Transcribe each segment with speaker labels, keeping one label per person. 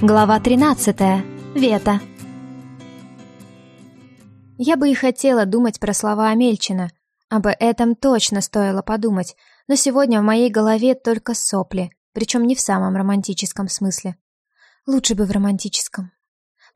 Speaker 1: Глава 13. Вета. Я бы и хотела думать про слова Амельчина. Об этом точно стоило подумать, но сегодня в моей голове только сопли, причем не в самом романтическом смысле. Лучше бы в романтическом.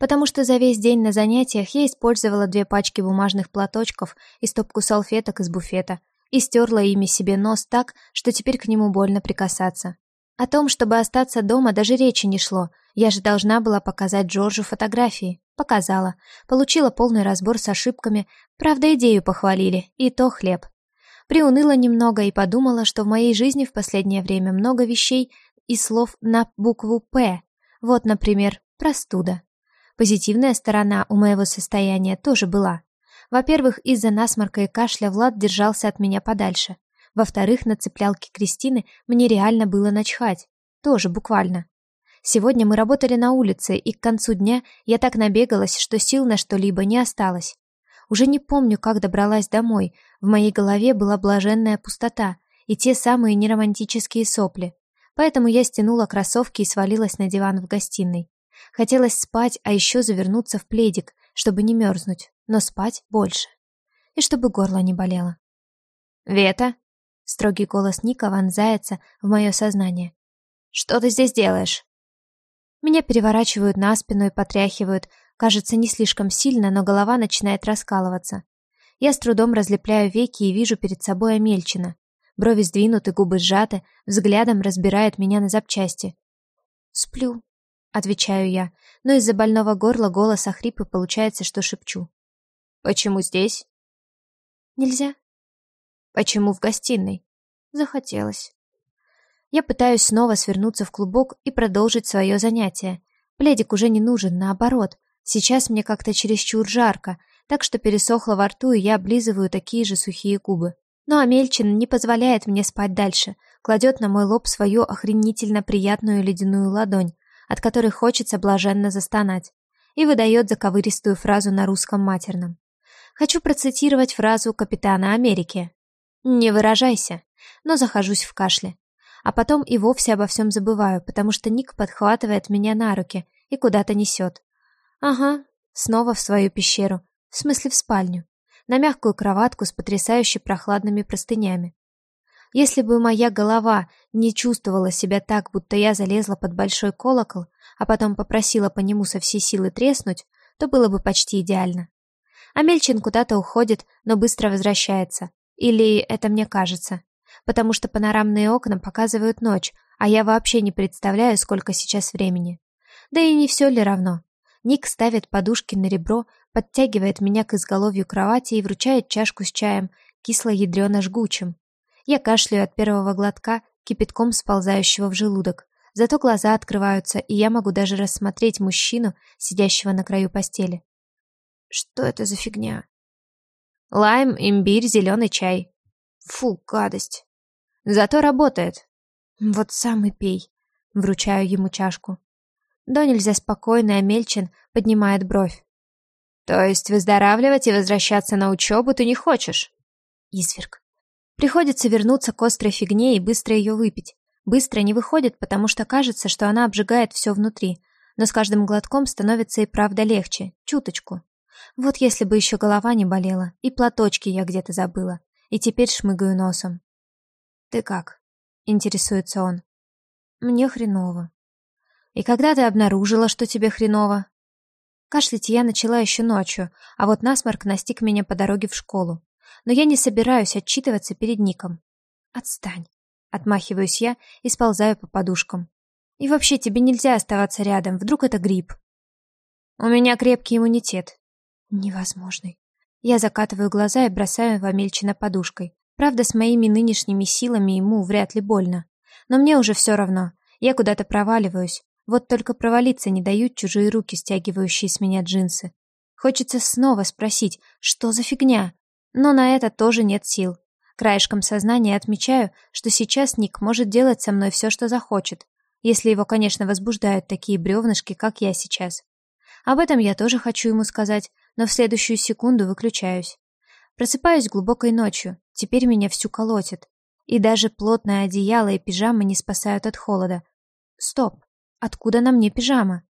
Speaker 1: Потому что за весь день на занятиях я использовала две пачки бумажных платочков и стопку салфеток из буфета и стерла ими себе нос так, что теперь к нему больно прикасаться. О том, чтобы остаться дома, даже речи не шло. Я же должна была показать Джорджу фотографии. Показала. Получила полный разбор с ошибками. Правда, идею похвалили. И то хлеб. Приуныла немного и подумала, что в моей жизни в последнее время много вещей и слов на букву «П». Вот, например, простуда. Позитивная сторона у моего состояния тоже была. Во-первых, из-за насморка и кашля Влад держался от меня подальше. Во-вторых, на цеплялке Кристины мне реально было начхать. Тоже буквально. Сегодня мы работали на улице, и к концу дня я так набегалась, что сил на что-либо не осталось. Уже не помню, как добралась домой. В моей голове была блаженная пустота и те самые неромантические сопли. Поэтому я стянула кроссовки и свалилась на диван в гостиной. Хотелось спать, а еще завернуться в пледик, чтобы не мерзнуть, но спать больше. И чтобы горло не болело. «Вета?» Строгий голос Ника вонзается в мое сознание. «Что ты здесь делаешь?» Меня переворачивают на спину и потряхивают, кажется, не слишком сильно, но голова начинает раскалываться. Я с трудом разлепляю веки и вижу перед собой Амельчина. Брови сдвинуты, губы сжаты, взглядом разбирает меня на запчасти. «Сплю», — отвечаю я, но из-за больного горла голоса хрип получается, что шепчу. «Почему здесь?» «Нельзя», Почему в гостиной? Захотелось. Я пытаюсь снова свернуться в клубок и продолжить свое занятие. Пледик уже не нужен, наоборот. Сейчас мне как-то чересчур жарко, так что пересохло во рту, и я облизываю такие же сухие губы. Но Амельчин не позволяет мне спать дальше, кладет на мой лоб свою охренительно приятную ледяную ладонь, от которой хочется блаженно застонать, и выдает заковыристую фразу на русском матерном. Хочу процитировать фразу капитана Америки. Не выражайся, но захожусь в кашле. А потом и вовсе обо всем забываю, потому что Ник подхватывает меня на руки и куда-то несет. Ага, снова в свою пещеру, в смысле в спальню, на мягкую кроватку с потрясающе прохладными простынями. Если бы моя голова не чувствовала себя так, будто я залезла под большой колокол, а потом попросила по нему со всей силы треснуть, то было бы почти идеально. Амельчин куда-то уходит, но быстро возвращается, или это мне кажется? Потому что панорамные окна показывают ночь, а я вообще не представляю, сколько сейчас времени. Да и не все ли равно? Ник ставит подушки на ребро, подтягивает меня к изголовью кровати и вручает чашку с чаем, кисло-ядрено-жгучим. Я кашляю от первого глотка, кипятком сползающего в желудок. Зато глаза открываются, и я могу даже рассмотреть мужчину, сидящего на краю постели. Что это за фигня? Лайм, имбирь, зеленый чай. Фу, гадость. Зато работает. Вот сам и пей. Вручаю ему чашку. Да нельзя спокойно, а Мельчин поднимает бровь. То есть выздоравливать и возвращаться на учебу ты не хочешь? Изверг. Приходится вернуться к острой фигне и быстро ее выпить. Быстро не выходит, потому что кажется, что она обжигает все внутри, но с каждым глотком становится и правда легче, чуточку. Вот если бы еще голова не болела, и платочки я где-то забыла, и теперь шмыгаю носом. «Ты как?» — интересуется он. «Мне хреново». «И когда ты обнаружила, что тебе хреново?» Кашлять я начала еще ночью, а вот насморк настиг меня по дороге в школу. Но я не собираюсь отчитываться перед Ником. «Отстань!» — отмахиваюсь я и сползаю по подушкам. «И вообще тебе нельзя оставаться рядом, вдруг это грипп?» «У меня крепкий иммунитет», Невозможный. Я закатываю глаза и бросаю в Амельчина подушкой. Правда, с моими нынешними силами ему вряд ли больно. Но мне уже все равно. Я куда-то проваливаюсь. Вот только провалиться не дают чужие руки, стягивающие с меня джинсы. Хочется снова спросить, что за фигня? Но на это тоже нет сил. Краешком сознания отмечаю, что сейчас Ник может делать со мной все, что захочет, если его, конечно, возбуждают такие бревнышки, как я сейчас. Об этом я тоже хочу ему сказать, но в следующую секунду выключаюсь. Просыпаюсь глубокой ночью, теперь меня всю колотит. И даже плотное одеяло и пижама не спасают от холода. Стоп, откуда на мне пижама?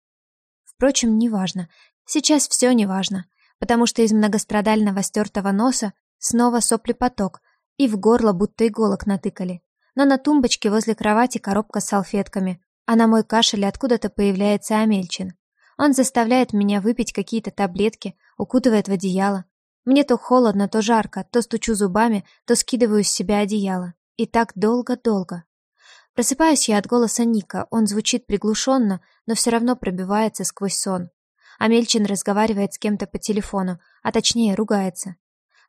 Speaker 1: Впрочем, неважно. Сейчас все неважно, потому что из многострадального стертого носа снова соплепоток, и в горло будто иголок натыкали. Но на тумбочке возле кровати коробка с салфетками, а на мой кашель откуда-то появляется Амельчин. Он заставляет меня выпить какие-то таблетки, укутывает в одеяло. Мне то холодно, то жарко, то стучу зубами, то скидываю с себя одеяло. И так долго-долго. Просыпаюсь я от голоса Ника, он звучит приглушенно, но все равно пробивается сквозь сон. Амельчин разговаривает с кем-то по телефону, а точнее ругается.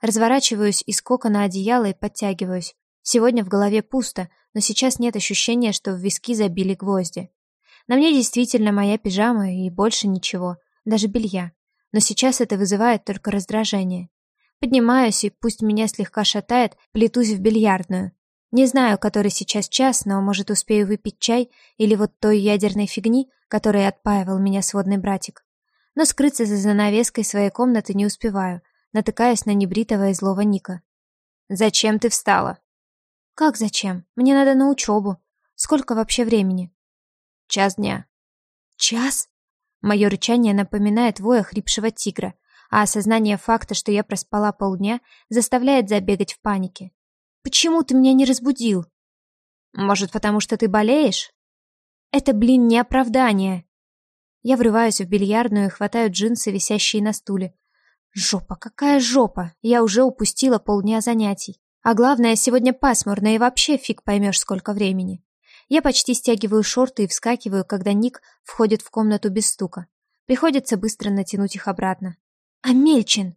Speaker 1: Разворачиваюсь из кокона одеяла и подтягиваюсь. Сегодня в голове пусто, но сейчас нет ощущения, что в виски забили гвозди. На мне действительно моя пижама и больше ничего, даже белья. Но сейчас это вызывает только раздражение. Поднимаюсь и, пусть меня слегка шатает, плетусь в бильярдную. Не знаю, который сейчас час, но, может, успею выпить чай или вот той ядерной фигни, которой отпаивал меня сводный братик. Но скрыться за занавеской своей комнаты не успеваю, натыкаясь на небритого и злого Ника. «Зачем ты встала?» «Как зачем? Мне надо на учебу. Сколько вообще времени?»
Speaker 2: Час дня.
Speaker 1: Час? Мое рычание напоминает вой хрипшего тигра, а осознание факта, что я проспала полдня, заставляет забегать в панике. Почему ты меня не разбудил?
Speaker 2: Может, потому что ты болеешь?
Speaker 1: Это, блин, не оправдание. Я врываюсь в бильярдную и хватаю джинсы, висящие на стуле. Жопа, какая жопа! Я уже упустила полдня занятий. А главное, сегодня пасмурно и вообще фиг поймешь, сколько времени. Я почти стягиваю шорты и вскакиваю, когда Ник входит в комнату без стука. Приходится быстро натянуть их обратно. «Амельчин!»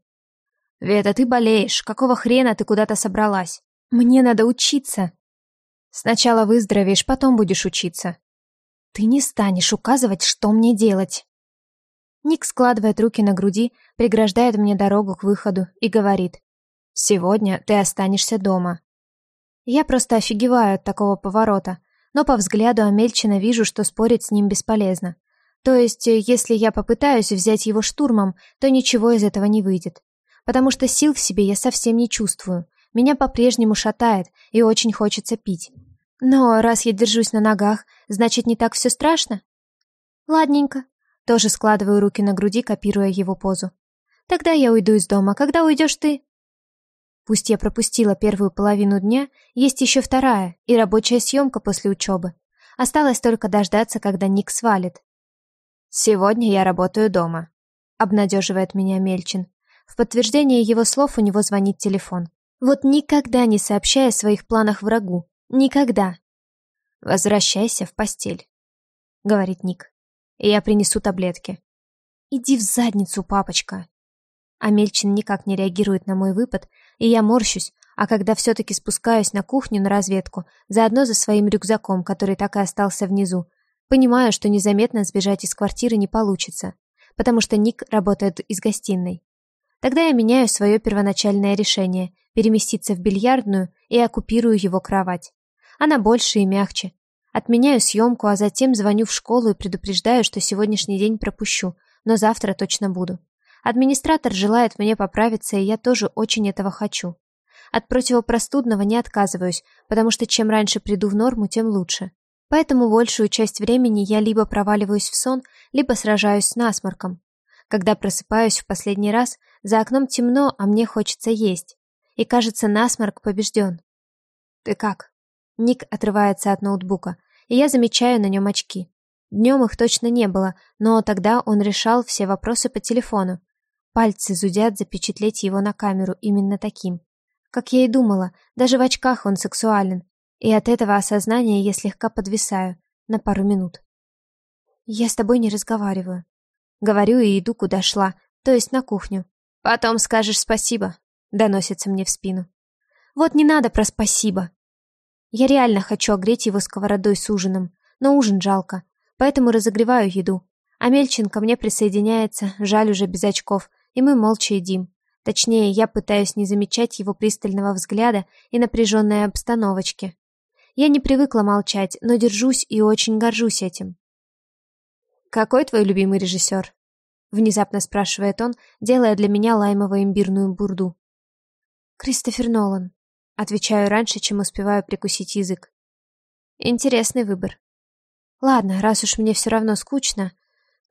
Speaker 2: «Вета, ты болеешь. Какого хрена ты куда-то собралась?»
Speaker 1: «Мне надо учиться».
Speaker 2: «Сначала выздоровеешь, потом будешь учиться».
Speaker 1: «Ты не станешь указывать, что мне делать». Ник складывает руки на груди, преграждает мне дорогу к выходу и говорит. «Сегодня ты останешься дома». Я просто офигеваю от такого поворота но по взгляду Амельчина вижу, что спорить с ним бесполезно. То есть, э, если я попытаюсь взять его штурмом, то ничего из этого не выйдет. Потому что сил в себе я совсем не чувствую. Меня по-прежнему шатает, и очень хочется пить. Но раз я держусь на ногах, значит, не так все страшно? Ладненько. Тоже складываю руки на груди, копируя его позу. Тогда я уйду из дома. Когда уйдешь ты? Пусть я пропустила первую половину дня, есть еще вторая и рабочая съемка после учебы. Осталось только дождаться, когда Ник свалит.
Speaker 2: «Сегодня я работаю дома», — обнадеживает меня Мельчин.
Speaker 1: В подтверждение его слов у него звонит телефон. Вот никогда не сообщая о своих планах врагу. Никогда.
Speaker 2: «Возвращайся в постель», — говорит Ник. «И я принесу таблетки».
Speaker 1: «Иди в задницу, папочка». Амельчин никак не реагирует на мой выпад, и я морщусь, а когда все-таки спускаюсь на кухню на разведку, заодно за своим рюкзаком, который так и остался внизу, понимаю, что незаметно сбежать из квартиры не получится, потому что Ник работает из гостиной. Тогда я меняю свое первоначальное решение – переместиться в бильярдную и оккупирую его кровать. Она больше и мягче. Отменяю съемку, а затем звоню в школу и предупреждаю, что сегодняшний день пропущу, но завтра точно буду. Администратор желает мне поправиться, и я тоже очень этого хочу. От противопростудного не отказываюсь, потому что чем раньше приду в норму, тем лучше. Поэтому большую часть времени я либо проваливаюсь в сон, либо сражаюсь с насморком. Когда просыпаюсь в последний раз, за окном темно, а мне хочется есть. И кажется, насморк побежден. «Ты как?» Ник отрывается от ноутбука, и я замечаю на нем очки. Днем их точно не было, но тогда он решал все вопросы по телефону, Пальцы зудят запечатлеть его на камеру именно таким. Как я и думала, даже в очках он сексуален. И от этого осознания я слегка подвисаю на пару минут. Я с тобой не разговариваю. Говорю и иду, куда шла, то есть на кухню. Потом скажешь спасибо, доносится мне в спину. Вот не надо про спасибо. Я реально хочу огреть его сковородой с ужином, но ужин жалко, поэтому разогреваю еду. А Мельчин ко мне присоединяется, жаль уже без очков, и мы молча едим. Точнее, я пытаюсь не замечать его пристального взгляда и напряженной обстановочки. Я не привыкла молчать, но держусь и очень горжусь этим. «Какой твой любимый режиссер?» Внезапно спрашивает он, делая для меня лаймово-имбирную бурду. «Кристофер Нолан», — отвечаю раньше, чем успеваю прикусить язык. «Интересный выбор». «Ладно, раз уж мне все равно скучно,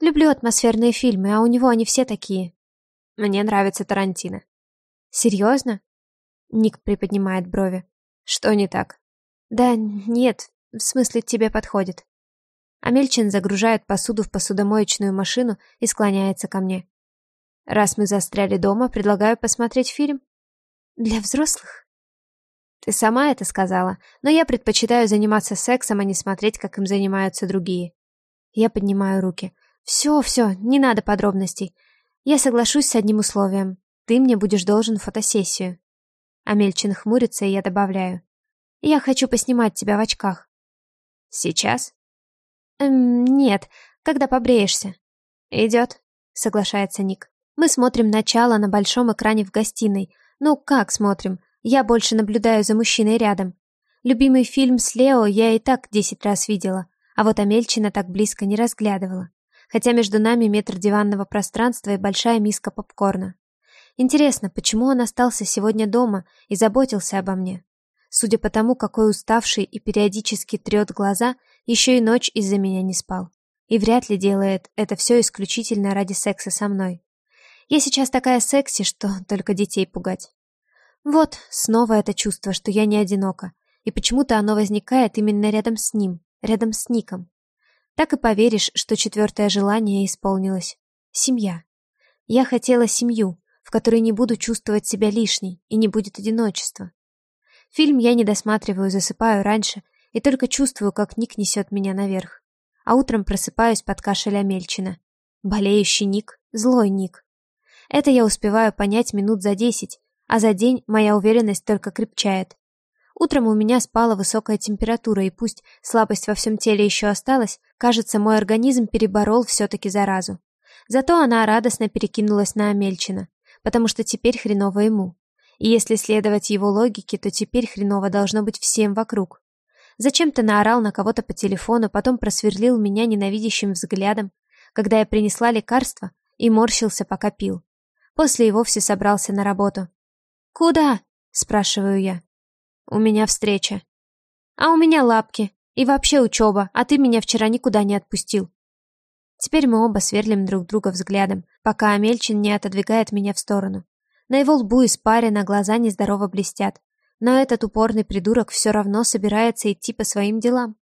Speaker 1: Люблю атмосферные фильмы, а у него они все такие.
Speaker 2: Мне нравится Тарантино.
Speaker 1: Серьезно? Ник приподнимает брови.
Speaker 2: Что не так?
Speaker 1: Да нет, в смысле тебе подходит. Амельчин загружает посуду в посудомоечную машину и склоняется ко мне.
Speaker 2: Раз мы застряли дома, предлагаю посмотреть фильм.
Speaker 1: Для взрослых?
Speaker 2: Ты сама это сказала, но я предпочитаю заниматься сексом, а не смотреть, как им занимаются другие.
Speaker 1: Я поднимаю руки. Все, все, не надо подробностей. Я соглашусь с одним условием. Ты мне будешь должен фотосессию. Амельчин хмурится, и я добавляю. Я хочу поснимать тебя в очках.
Speaker 2: Сейчас?
Speaker 1: Эм, нет, когда побреешься.
Speaker 2: Идет,
Speaker 1: соглашается Ник. Мы смотрим начало на большом экране в гостиной. Ну, как смотрим? Я больше наблюдаю за мужчиной рядом. Любимый фильм с Лео я и так десять раз видела, а вот Амельчина так близко не разглядывала. Хотя между нами метр диванного пространства и большая миска попкорна. Интересно, почему он остался сегодня дома и заботился обо мне? Судя по тому, какой уставший и периодически трет глаза, еще и ночь из-за меня не спал. И вряд ли делает это все исключительно ради секса со мной. Я сейчас такая секси, что только детей пугать. Вот, снова это чувство, что я не одинока, и почему-то оно возникает именно рядом с ним, рядом с Ником. Так и поверишь, что четвертое желание исполнилось. Семья. Я хотела семью, в которой не буду чувствовать себя лишней и не будет одиночества. Фильм я не досматриваю, засыпаю раньше и только чувствую, как Ник несет меня наверх. А утром просыпаюсь под кашель Амельчина. Болеющий Ник, злой Ник. Это я успеваю понять минут за десять, а за день моя уверенность только крепчает. Утром у меня спала высокая температура, и пусть слабость во всем теле еще осталась, кажется, мой организм переборол все-таки заразу. Зато она радостно перекинулась на Амельчина, потому что теперь хреново ему. И если следовать его логике, то теперь хреново должно быть всем вокруг. Зачем-то наорал на кого-то по телефону, потом просверлил меня ненавидящим взглядом, когда я принесла лекарство и морщился, пока пил. После и вовсе собрался на работу. «Куда?» — спрашиваю я. «У меня встреча». «А у меня лапки. И вообще учеба, а ты меня вчера никуда не отпустил». Теперь мы оба сверлим друг друга взглядом, пока Амельчин не отодвигает меня в сторону. На его лбу испарина, глаза нездорово блестят. Но этот упорный придурок все равно собирается идти по своим делам.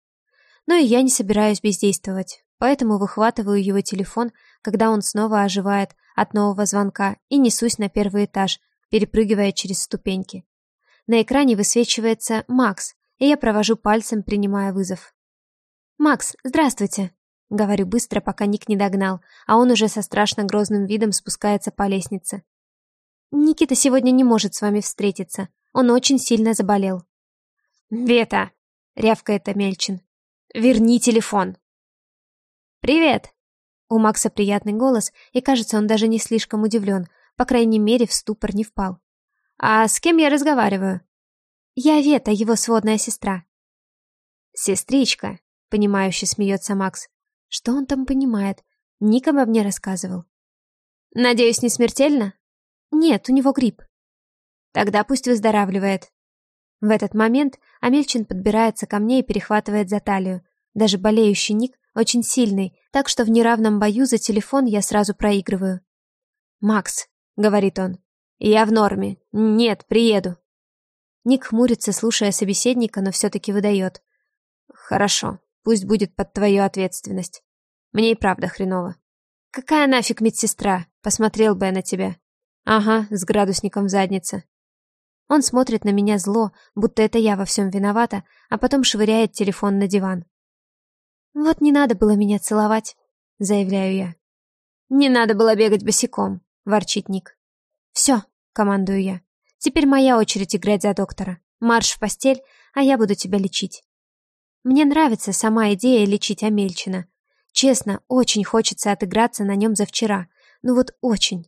Speaker 1: Но и я не собираюсь бездействовать, поэтому выхватываю его телефон, когда он снова оживает от нового звонка, и несусь на первый этаж, перепрыгивая через ступеньки. На экране высвечивается Макс, и я провожу пальцем, принимая вызов. «Макс, здравствуйте!» Говорю быстро, пока Ник не догнал, а он уже со страшно грозным видом спускается по лестнице. «Никита сегодня не может с вами встретиться. Он очень сильно заболел».
Speaker 2: «Вета!» — рявкает Амельчин. «Верни телефон!» «Привет!» У Макса приятный голос, и кажется, он даже не слишком удивлен, по крайней мере, в ступор не впал. «А с кем я разговариваю?»
Speaker 1: «Я Вета, его сводная сестра».
Speaker 2: «Сестричка», — понимающе смеется Макс.
Speaker 1: «Что он там понимает? Ник обо мне рассказывал».
Speaker 2: «Надеюсь, не смертельно?»
Speaker 1: «Нет, у него грипп».
Speaker 2: «Тогда пусть выздоравливает».
Speaker 1: В этот момент Амельчин подбирается ко мне и перехватывает за талию. Даже болеющий Ник очень сильный, так что в неравном бою за телефон я сразу проигрываю.
Speaker 2: «Макс, говорит он. «Я в норме. Нет, приеду».
Speaker 1: Ник хмурится, слушая собеседника, но все-таки выдает.
Speaker 2: «Хорошо, пусть будет под твою ответственность. Мне и правда хреново». «Какая нафиг медсестра? Посмотрел бы я на тебя». «Ага, с градусником в заднице».
Speaker 1: Он смотрит на меня зло, будто это я во всем виновата, а потом швыряет телефон на диван. «Вот не надо было меня целовать», — заявляю я.
Speaker 2: «Не надо было бегать босиком», — ворчит Ник.
Speaker 1: «Все», — командую я. «Теперь моя очередь играть за доктора. Марш в постель, а я буду тебя лечить». Мне нравится сама идея лечить Амельчина. Честно, очень хочется отыграться на нем за вчера. Ну вот очень.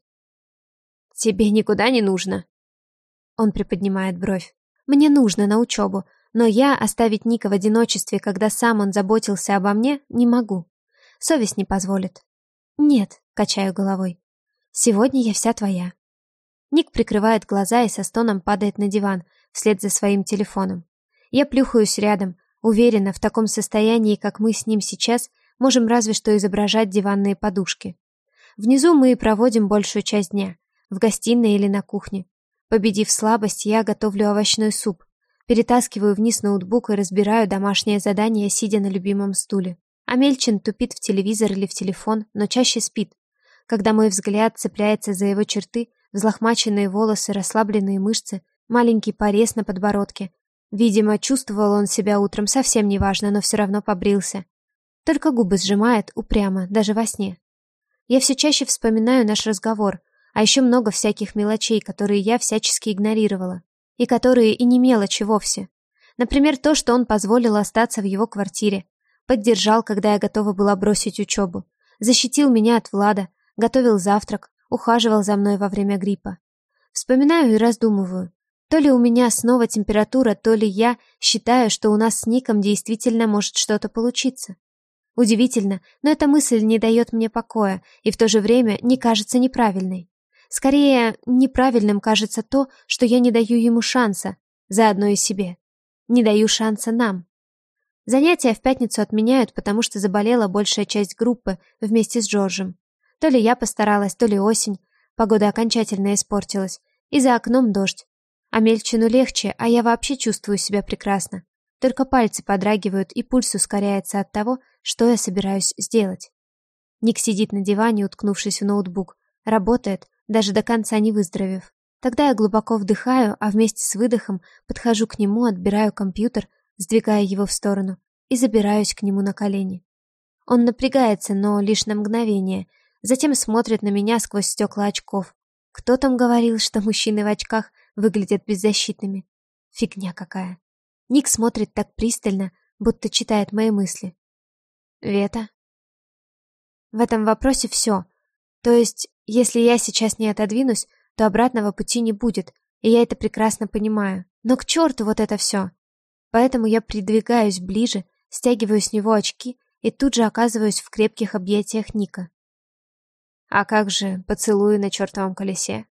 Speaker 2: «Тебе никуда не нужно?»
Speaker 1: Он приподнимает бровь. «Мне нужно на учебу, но я оставить Ника в одиночестве, когда сам он заботился обо мне, не могу. Совесть не позволит». «Нет», — качаю головой. Сегодня я вся твоя». Ник прикрывает глаза и со стоном падает на диван, вслед за своим телефоном. Я плюхаюсь рядом, уверена, в таком состоянии, как мы с ним сейчас,
Speaker 2: Можем разве что изображать диванные подушки. Внизу мы и проводим большую часть дня. В гостиной или на кухне. Победив слабость, я готовлю овощной суп. Перетаскиваю вниз ноутбук и разбираю домашнее задание, сидя на любимом стуле. Амельчин тупит в телевизор или в телефон, но чаще спит. Когда мой взгляд цепляется за его черты, взлохмаченные волосы, расслабленные мышцы, маленький порез на подбородке. Видимо, чувствовал он себя утром совсем неважно, но все равно побрился. Только губы сжимает упрямо, даже во сне. Я все чаще вспоминаю наш разговор, а еще много всяких мелочей, которые я всячески игнорировала, и которые и не мелочи вовсе. Например, то, что он позволил остаться в его квартире, поддержал, когда я готова была бросить учебу, защитил меня от Влада, готовил завтрак, ухаживал за мной во время гриппа. Вспоминаю и раздумываю. То ли у меня снова температура, то ли я считаю, что у нас с Ником действительно может что-то получиться. Удивительно, но эта мысль не дает мне покоя и в то же время не кажется неправильной. Скорее, неправильным кажется то, что я не даю ему шанса, заодно и себе. Не даю шанса нам. Занятия в пятницу отменяют, потому что заболела большая часть группы вместе с Джорджем. То ли я постаралась, то ли осень. Погода окончательно испортилась. И за окном дождь. А Мельчину легче, а я вообще чувствую себя прекрасно. Только пальцы подрагивают, и пульс ускоряется от того, что я собираюсь сделать. Ник сидит на диване, уткнувшись в ноутбук. Работает, даже до конца не выздоровев. Тогда я глубоко вдыхаю, а вместе с выдохом подхожу к нему, отбираю компьютер, сдвигая его в сторону, и забираюсь к нему на колени. Он напрягается, но лишь на мгновение, затем смотрит на меня сквозь стекла очков. Кто там говорил, что мужчины в очках выглядят беззащитными? Фигня какая. Ник смотрит так пристально, будто читает мои мысли. Вета? В этом вопросе все. То есть, если я сейчас не отодвинусь, то обратного пути не будет, и я это прекрасно понимаю. Но к черту вот это все. Поэтому я придвигаюсь ближе, стягиваю с него очки и тут же оказываюсь в крепких объятиях Ника. А как же поцелуи на чертовом колесе?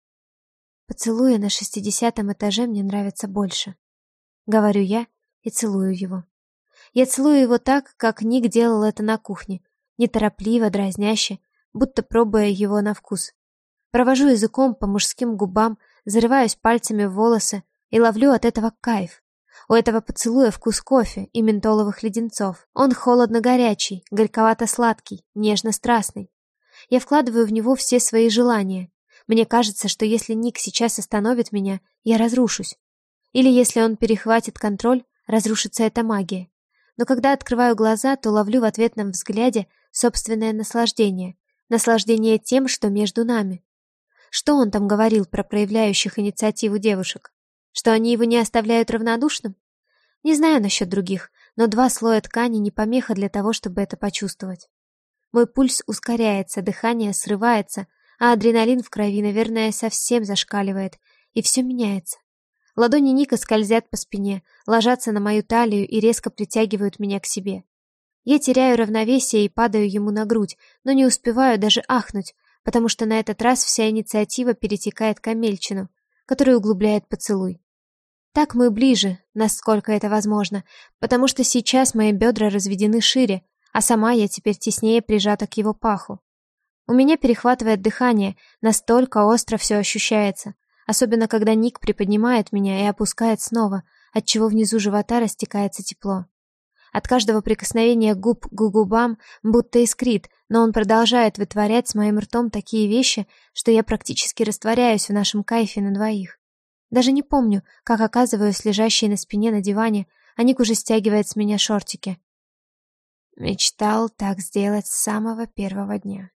Speaker 2: Поцелуи на шестидесятом этаже мне нравятся больше. Говорю я и целую его. Я целую его так, как Ник делал это на кухне, неторопливо, дразняще, будто пробуя его на вкус. Провожу языком по мужским губам, зарываюсь пальцами в волосы и ловлю от этого кайф. У этого поцелуя вкус кофе и ментоловых леденцов. Он холодно-горячий, горьковато-сладкий, нежно-страстный. Я вкладываю в него все свои желания. Мне кажется, что если Ник сейчас остановит меня, я разрушусь. Или если он перехватит контроль, разрушится эта магия. Но когда открываю глаза, то ловлю в ответном взгляде собственное наслаждение. Наслаждение тем, что между нами. Что он там говорил про проявляющих инициативу девушек? Что они его не оставляют равнодушным? Не знаю насчет других, но два слоя ткани не помеха для того, чтобы это почувствовать. Мой пульс ускоряется, дыхание срывается, а адреналин в крови, наверное, совсем зашкаливает, и все меняется. Ладони Ника скользят по спине, ложатся на мою талию и резко притягивают меня к себе. Я теряю равновесие и падаю ему на грудь, но не успеваю даже ахнуть, потому что на этот раз вся инициатива перетекает к Амельчину, который углубляет поцелуй. Так мы ближе, насколько это возможно, потому что сейчас мои бедра разведены шире, а сама я теперь теснее прижата к его паху. У меня перехватывает дыхание, настолько остро все ощущается, особенно когда Ник приподнимает меня и опускает снова, отчего внизу живота растекается тепло. От каждого прикосновения губ к губам будто искрит, но он продолжает вытворять с моим ртом такие вещи, что я практически растворяюсь в нашем кайфе на двоих. Даже не помню, как оказываюсь лежащей на спине на диване, а Ник уже стягивает с меня шортики. Мечтал так сделать с самого первого дня.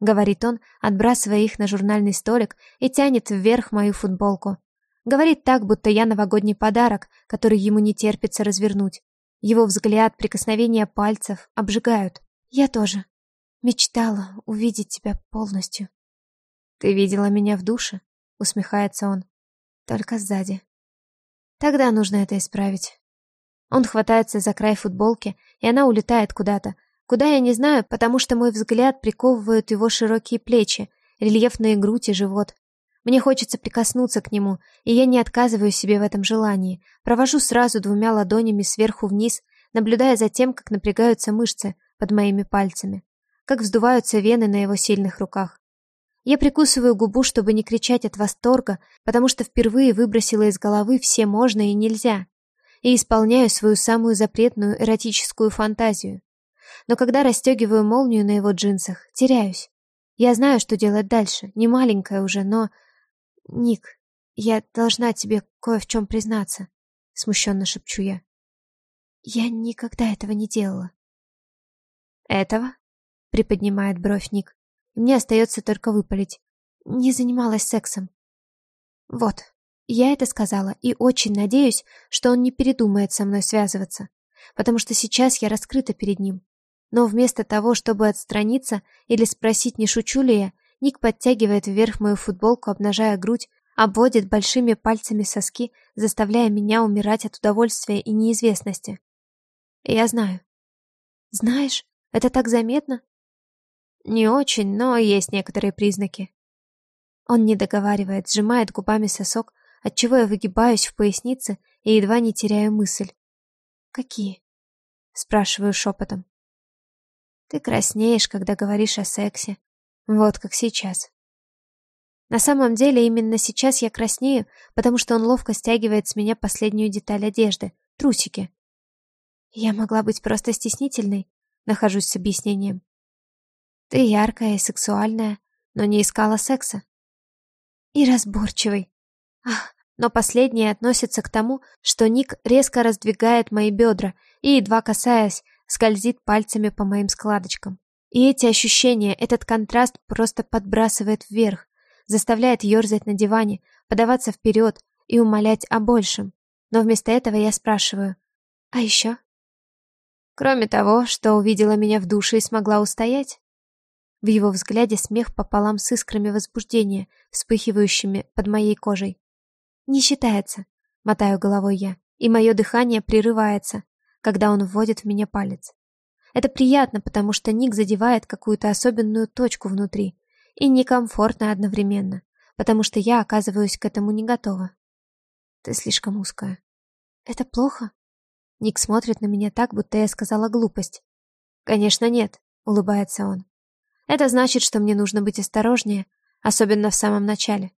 Speaker 2: Говорит он, отбрасывая их на журнальный столик и тянет вверх мою футболку. Говорит так, будто я новогодний подарок, который ему не терпится развернуть. Его взгляд, прикосновения пальцев обжигают. Я тоже. Мечтала увидеть тебя полностью. Ты видела меня в душе? Усмехается он. Только сзади. Тогда нужно это исправить. Он хватается за край футболки, и она улетает куда-то, Куда я не знаю, потому что мой взгляд приковывают его широкие плечи, рельефные грудь и живот. Мне хочется прикоснуться к нему, и я не отказываю себе в этом желании. Провожу сразу двумя ладонями сверху вниз, наблюдая за тем, как напрягаются мышцы, под моими пальцами, как вздуваются вены на его сильных руках. Я прикусываю губу, чтобы не кричать от восторга, потому что впервые выбросила из головы все можно и нельзя, и исполняю свою самую запретную эротическую фантазию. Но когда расстегиваю молнию на его джинсах, теряюсь. Я знаю, что делать дальше, не маленькая уже, но... Ник, я должна тебе кое в чем признаться, смущенно шепчу я. Я никогда этого не делала.
Speaker 1: Этого? Приподнимает бровь Ник. Мне остается только выпалить. Не занималась сексом. Вот, я это сказала и очень надеюсь, что он не передумает со мной связываться, потому что сейчас я раскрыта перед ним. Но вместо того, чтобы отстраниться или спросить, не шучу ли я, Ник подтягивает вверх мою футболку, обнажая грудь, обводит большими пальцами соски, заставляя меня умирать от удовольствия и неизвестности. Я знаю. Знаешь, это так заметно? Не очень, но есть некоторые признаки. Он не договаривает, сжимает губами сосок, отчего я выгибаюсь в пояснице и едва не теряю мысль. Какие? Спрашиваю шепотом. Ты краснеешь, когда говоришь о сексе. Вот как сейчас. На самом деле, именно сейчас я краснею, потому что он ловко стягивает с меня последнюю деталь одежды — трусики. Я могла быть просто стеснительной, нахожусь с объяснением. Ты яркая и сексуальная, но не искала секса. И разборчивый. Ах, но последнее относится к тому, что Ник резко раздвигает мои бедра и, едва касаясь, скользит пальцами по моим складочкам. И эти ощущения, этот контраст просто подбрасывает вверх, заставляет ерзать на диване, подаваться вперед и умолять о большем. Но вместо этого я спрашиваю, а еще? Кроме того, что увидела меня в душе и смогла устоять? В его взгляде смех пополам с искрами возбуждения, вспыхивающими под моей кожей. «Не считается», — мотаю головой я, и мое дыхание прерывается, когда он вводит в меня палец. Это приятно, потому что Ник задевает какую-то особенную точку внутри, и некомфортно одновременно, потому что я оказываюсь к этому не готова. Ты слишком узкая. Это плохо? Ник смотрит на меня так, будто я сказала глупость. Конечно, нет, улыбается он. Это значит, что мне нужно быть осторожнее, особенно в самом начале.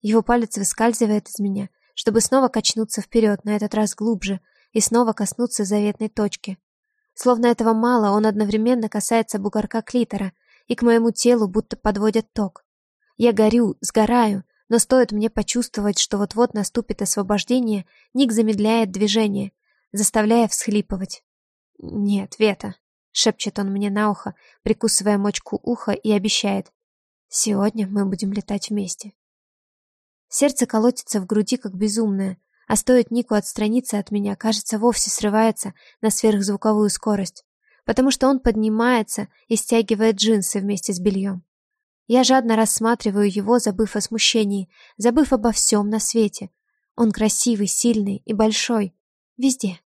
Speaker 1: Его палец выскальзывает из меня, чтобы снова качнуться вперед, на этот раз глубже, и снова коснуться заветной точки. Словно этого мало, он одновременно касается бугорка клитора, и к моему телу будто подводят ток. Я горю, сгораю, но стоит мне почувствовать, что вот-вот наступит освобождение, Ник замедляет движение, заставляя всхлипывать. «Нет, Вета», — шепчет он мне на ухо, прикусывая мочку уха и обещает. «Сегодня мы будем летать вместе». Сердце колотится в груди, как безумное, а стоит Нику отстраниться от меня, кажется, вовсе срывается на сверхзвуковую скорость, потому что он поднимается и стягивает джинсы вместе с бельем. Я жадно рассматриваю его, забыв о смущении, забыв обо всем на свете. Он красивый, сильный и большой. Везде.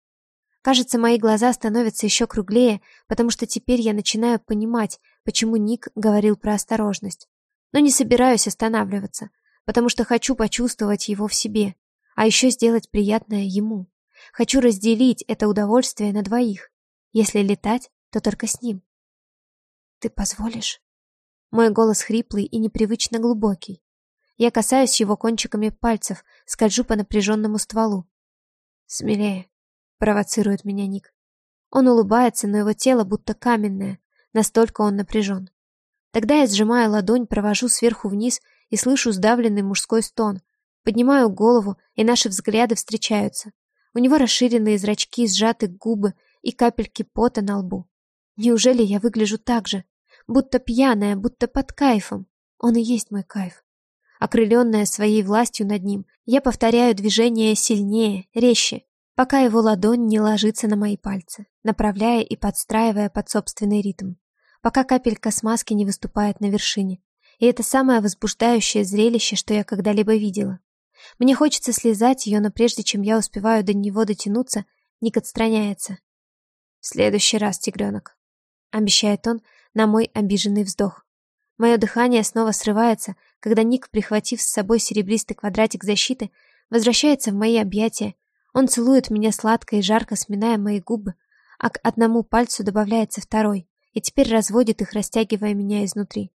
Speaker 1: Кажется, мои глаза становятся еще круглее, потому что теперь я начинаю понимать, почему Ник говорил про осторожность. Но не собираюсь останавливаться потому что хочу почувствовать его в себе, а еще сделать приятное ему. Хочу разделить это удовольствие на двоих. Если летать, то только с ним. Ты позволишь? Мой голос хриплый и непривычно глубокий. Я касаюсь его кончиками пальцев, скольжу по напряженному стволу. «Смелее», — провоцирует меня Ник. Он улыбается, но его тело будто каменное, настолько он напряжен. Тогда я сжимаю ладонь, провожу сверху вниз и слышу сдавленный мужской стон. Поднимаю голову, и наши взгляды встречаются. У него расширенные зрачки, сжаты губы и капельки пота на лбу. Неужели я выгляжу так же? Будто пьяная, будто под кайфом. Он и есть мой кайф. Окрыленная своей властью над ним, я повторяю движение сильнее, резче, пока его ладонь не ложится на мои пальцы, направляя и подстраивая под собственный ритм, пока капелька смазки не выступает на вершине, и это самое возбуждающее зрелище, что я когда-либо видела. Мне хочется слезать ее, но прежде чем я успеваю до него дотянуться, Ник отстраняется. «В следующий раз, тигренок», — обещает он на мой обиженный вздох. Мое дыхание снова срывается, когда Ник, прихватив с собой серебристый квадратик защиты, возвращается в мои объятия. Он целует меня сладко и жарко, сминая мои губы,
Speaker 2: а к одному пальцу добавляется второй, и теперь разводит их, растягивая меня изнутри.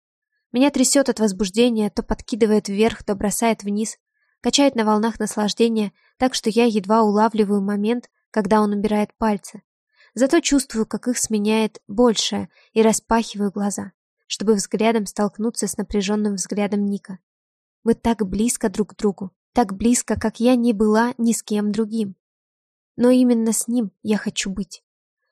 Speaker 2: Меня трясет от возбуждения, то подкидывает вверх, то бросает вниз, качает на волнах наслаждения, так что я едва улавливаю момент, когда он убирает пальцы. Зато чувствую, как их сменяет большее, и распахиваю глаза, чтобы взглядом столкнуться с напряженным взглядом Ника. Мы так близко друг к другу, так близко, как я не была ни с кем другим. Но именно с ним я хочу быть.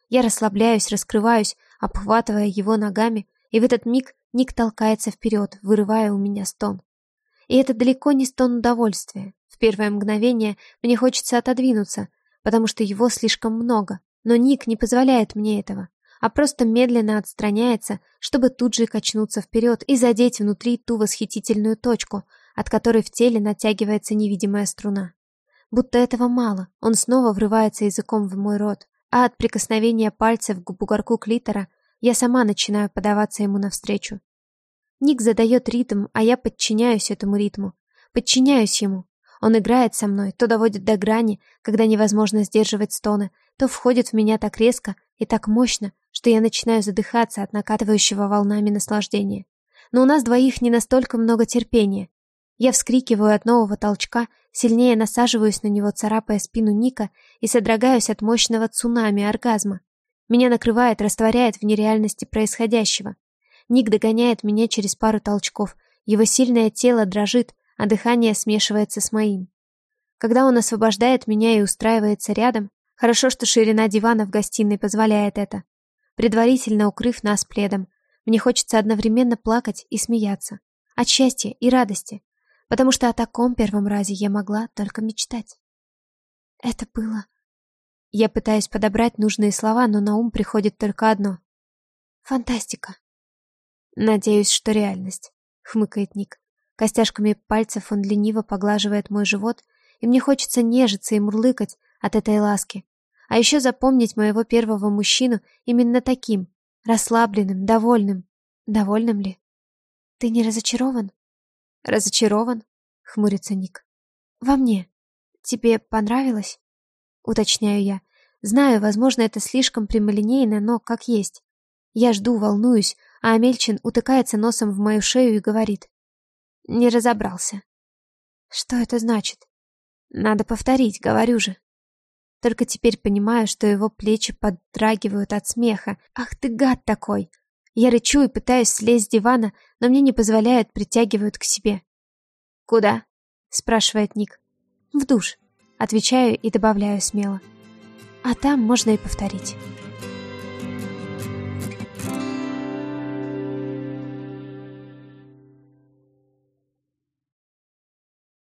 Speaker 2: Я расслабляюсь, раскрываюсь, обхватывая его ногами, и в этот миг Ник толкается вперед, вырывая у меня стон. И это далеко не стон удовольствия. В первое мгновение мне хочется отодвинуться, потому что его слишком много, но Ник не позволяет мне этого, а просто медленно отстраняется, чтобы тут же качнуться вперед и задеть внутри ту восхитительную точку, от которой в теле натягивается невидимая струна. Будто этого мало, он снова врывается языком в мой рот, а от прикосновения пальцев к бугорку клитора я сама начинаю подаваться ему навстречу. Ник задает ритм, а я подчиняюсь этому ритму. Подчиняюсь ему. Он играет со мной, то доводит до грани, когда невозможно сдерживать стоны, то входит в меня так резко и так мощно, что я начинаю задыхаться от накатывающего волнами наслаждения. Но у нас двоих не настолько много терпения. Я вскрикиваю от нового толчка, сильнее насаживаюсь на него, царапая спину Ника и содрогаюсь от мощного цунами оргазма. Меня накрывает, растворяет в нереальности происходящего. Ник догоняет меня через пару толчков. Его сильное тело дрожит, а дыхание смешивается с моим. Когда он освобождает меня и устраивается рядом, хорошо, что ширина дивана в гостиной позволяет это. Предварительно укрыв нас пледом, мне хочется одновременно плакать и смеяться. От счастья и радости. Потому что о таком первом разе я могла только мечтать. Это было... Я пытаюсь подобрать нужные слова, но на ум приходит только одно. Фантастика. «Надеюсь, что реальность», — хмыкает Ник. Костяшками пальцев он лениво поглаживает мой живот, и мне хочется нежиться и мурлыкать от этой ласки. А еще запомнить моего первого мужчину именно таким, расслабленным, довольным. Довольным ли? Ты не разочарован? Разочарован? Хмурится Ник. Во мне. Тебе понравилось? Уточняю я. Знаю, возможно, это слишком прямолинейно, но как есть. Я жду, волнуюсь, а Амельчин утыкается носом в мою шею и говорит. Не разобрался. Что это значит? Надо повторить, говорю же. Только теперь понимаю, что его плечи поддрагивают от смеха. Ах ты гад такой! Я рычу и пытаюсь слезть с дивана, но мне не позволяют, притягивают к себе. «Куда?» — спрашивает Ник. «В душ», — отвечаю и добавляю смело. «А там можно и повторить».